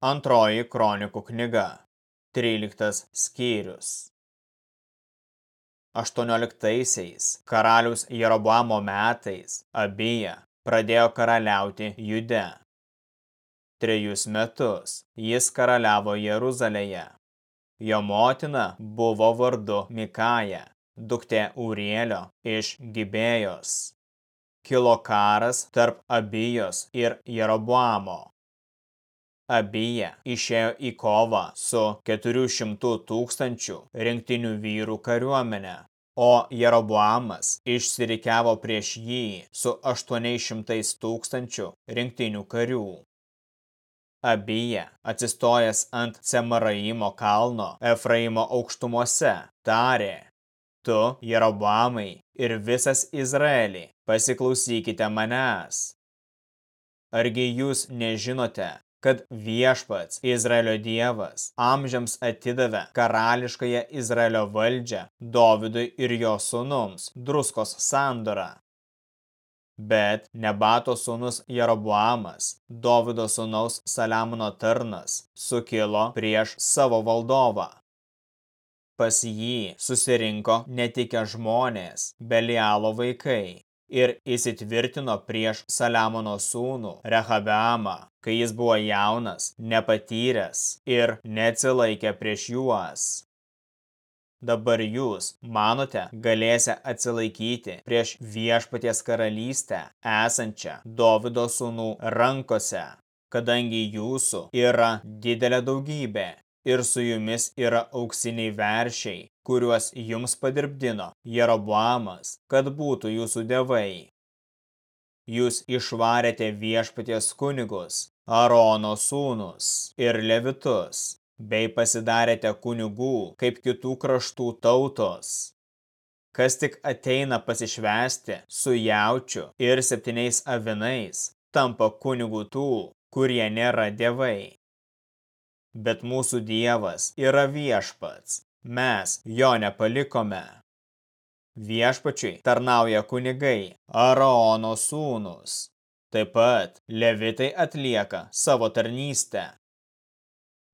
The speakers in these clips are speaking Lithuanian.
Antroji kronikų knyga, 13 skyrius. 18 karaliaus Jeroboamo metais Abija pradėjo karaliauti Jude. Trejus metus jis karaliavo Jeruzalėje. Jo motina buvo vardu Mikaja, duktė Urielio iš Gibėjos. Kilo karas tarp Abijos ir Jeroboamo. Abija išėjo į kovą su 400 tūkstančių rinktinių vyrų kariuomenė, o Jeroboamas išsirikiavo prieš jį su 800 tūkstančių rinktinių karių. Abija, atsistojęs ant Semaraimo kalno Efraimo aukštumose, tarė, Tu, Jeroboamai ir visas Izraelį, pasiklausykite manęs. Argi jūs nežinote, kad viešpats Izraelio dievas amžiams atidavė karališkąją Izraelio valdžią Dovidui ir jo sūnums druskos sandorą. Bet Nebato sūnus Jeroboamas, Dovido sūnaus Saliamono tarnas, sukilo prieš savo valdovą. Pas jį susirinko netikę žmonės, Belialo vaikai, ir įsitvirtino prieš Saliamono sūnų Rehabeamą, kai jis buvo jaunas, nepatyręs ir neatsilaikė prieš juos. Dabar jūs, manote, galėsite atsilaikyti prieš viešpaties karalystę esančią Dovido sūnų rankose, kadangi jūsų yra didelė daugybė ir su jumis yra auksiniai veršiai, kuriuos jums padirbdino Jeroboamas, kad būtų jūsų devai. Jūs išvarėte viešpaties kunigus, Arono sūnus ir levitus, bei pasidarėte kunigų kaip kitų kraštų tautos. Kas tik ateina pasišvesti su jaučiu ir septyniais avinais, tampa kunigų tų, kurie nėra dievai. Bet mūsų dievas yra viešpats, mes jo nepalikome. Viešpačiui tarnauja kunigai, Araono sūnus. Taip pat levitai atlieka savo tarnystę.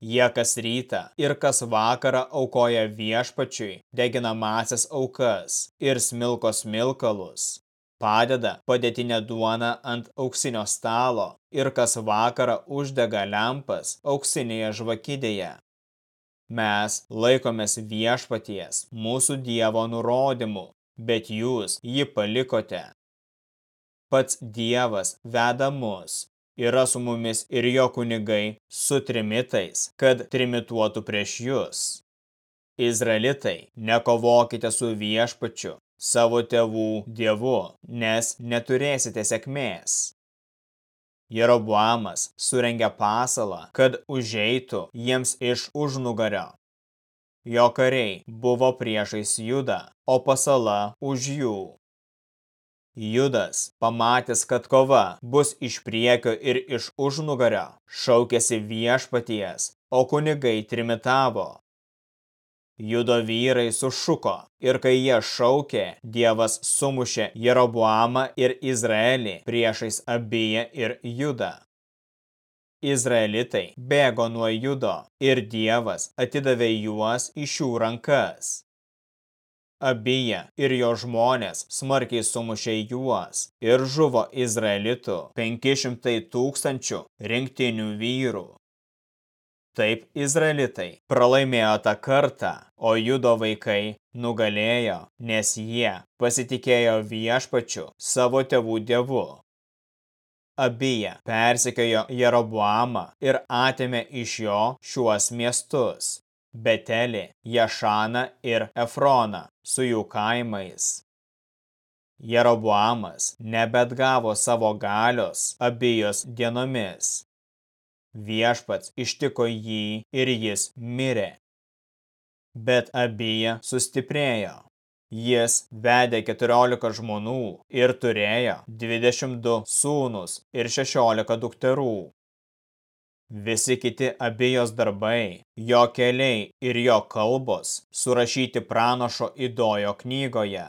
Jie kas rytą ir kas vakarą aukoja viešpačiui deginamasias aukas ir smilko smilkalus. Padeda padėtinę duoną ant auksinio stalo ir kas vakarą uždega lempas auksinėje žvakidėje. Mes laikomės viešpaties, mūsų Dievo nurodymų, bet jūs jį palikote. Pats Dievas veda mus, yra su mumis ir jo kunigai su trimitais, kad trimituotų prieš jūs. Izraelitai, nekovokite su viešpačiu, savo tėvų dievu, nes neturėsite sėkmės. Jeroboamas surengė pasalą, kad užeitų jiems iš užnugario. Jo kariai buvo priešais Judą, o pasala už jų. Judas, pamatęs, kad kova bus iš priekio ir iš užnugario, šaukėsi viešpaties, o kunigai trimitavo. Judo vyrai sušuko ir kai jie šaukė, Dievas sumušė Jeroboamą ir Izraelį priešais abiją ir Judą. Izraelitai bėgo nuo Judo ir Dievas atidavė juos iš šių rankas. Abija ir jo žmonės smarkiai sumušė juos ir žuvo Izraelitų 500 tūkstančių rinktinių vyrų. Taip Izraelitai pralaimėjo tą kartą, o judo vaikai nugalėjo, nes jie pasitikėjo viešpačiu savo tėvų dievu. Abija persikėjo Jeroboamą ir atėmė iš jo šiuos miestus – Betelį, Jašaną ir Efroną su jų kaimais. Jeroboamas nebetgavo savo galios abijos dienomis Viešpats ištiko jį ir jis mirė. Bet abija sustiprėjo. Jis vedė 14 žmonų ir turėjo 22 sūnus ir 16 dukterų. Visi kiti abijos darbai, jo keliai ir jo kalbos surašyti pranašo įdojo knygoje.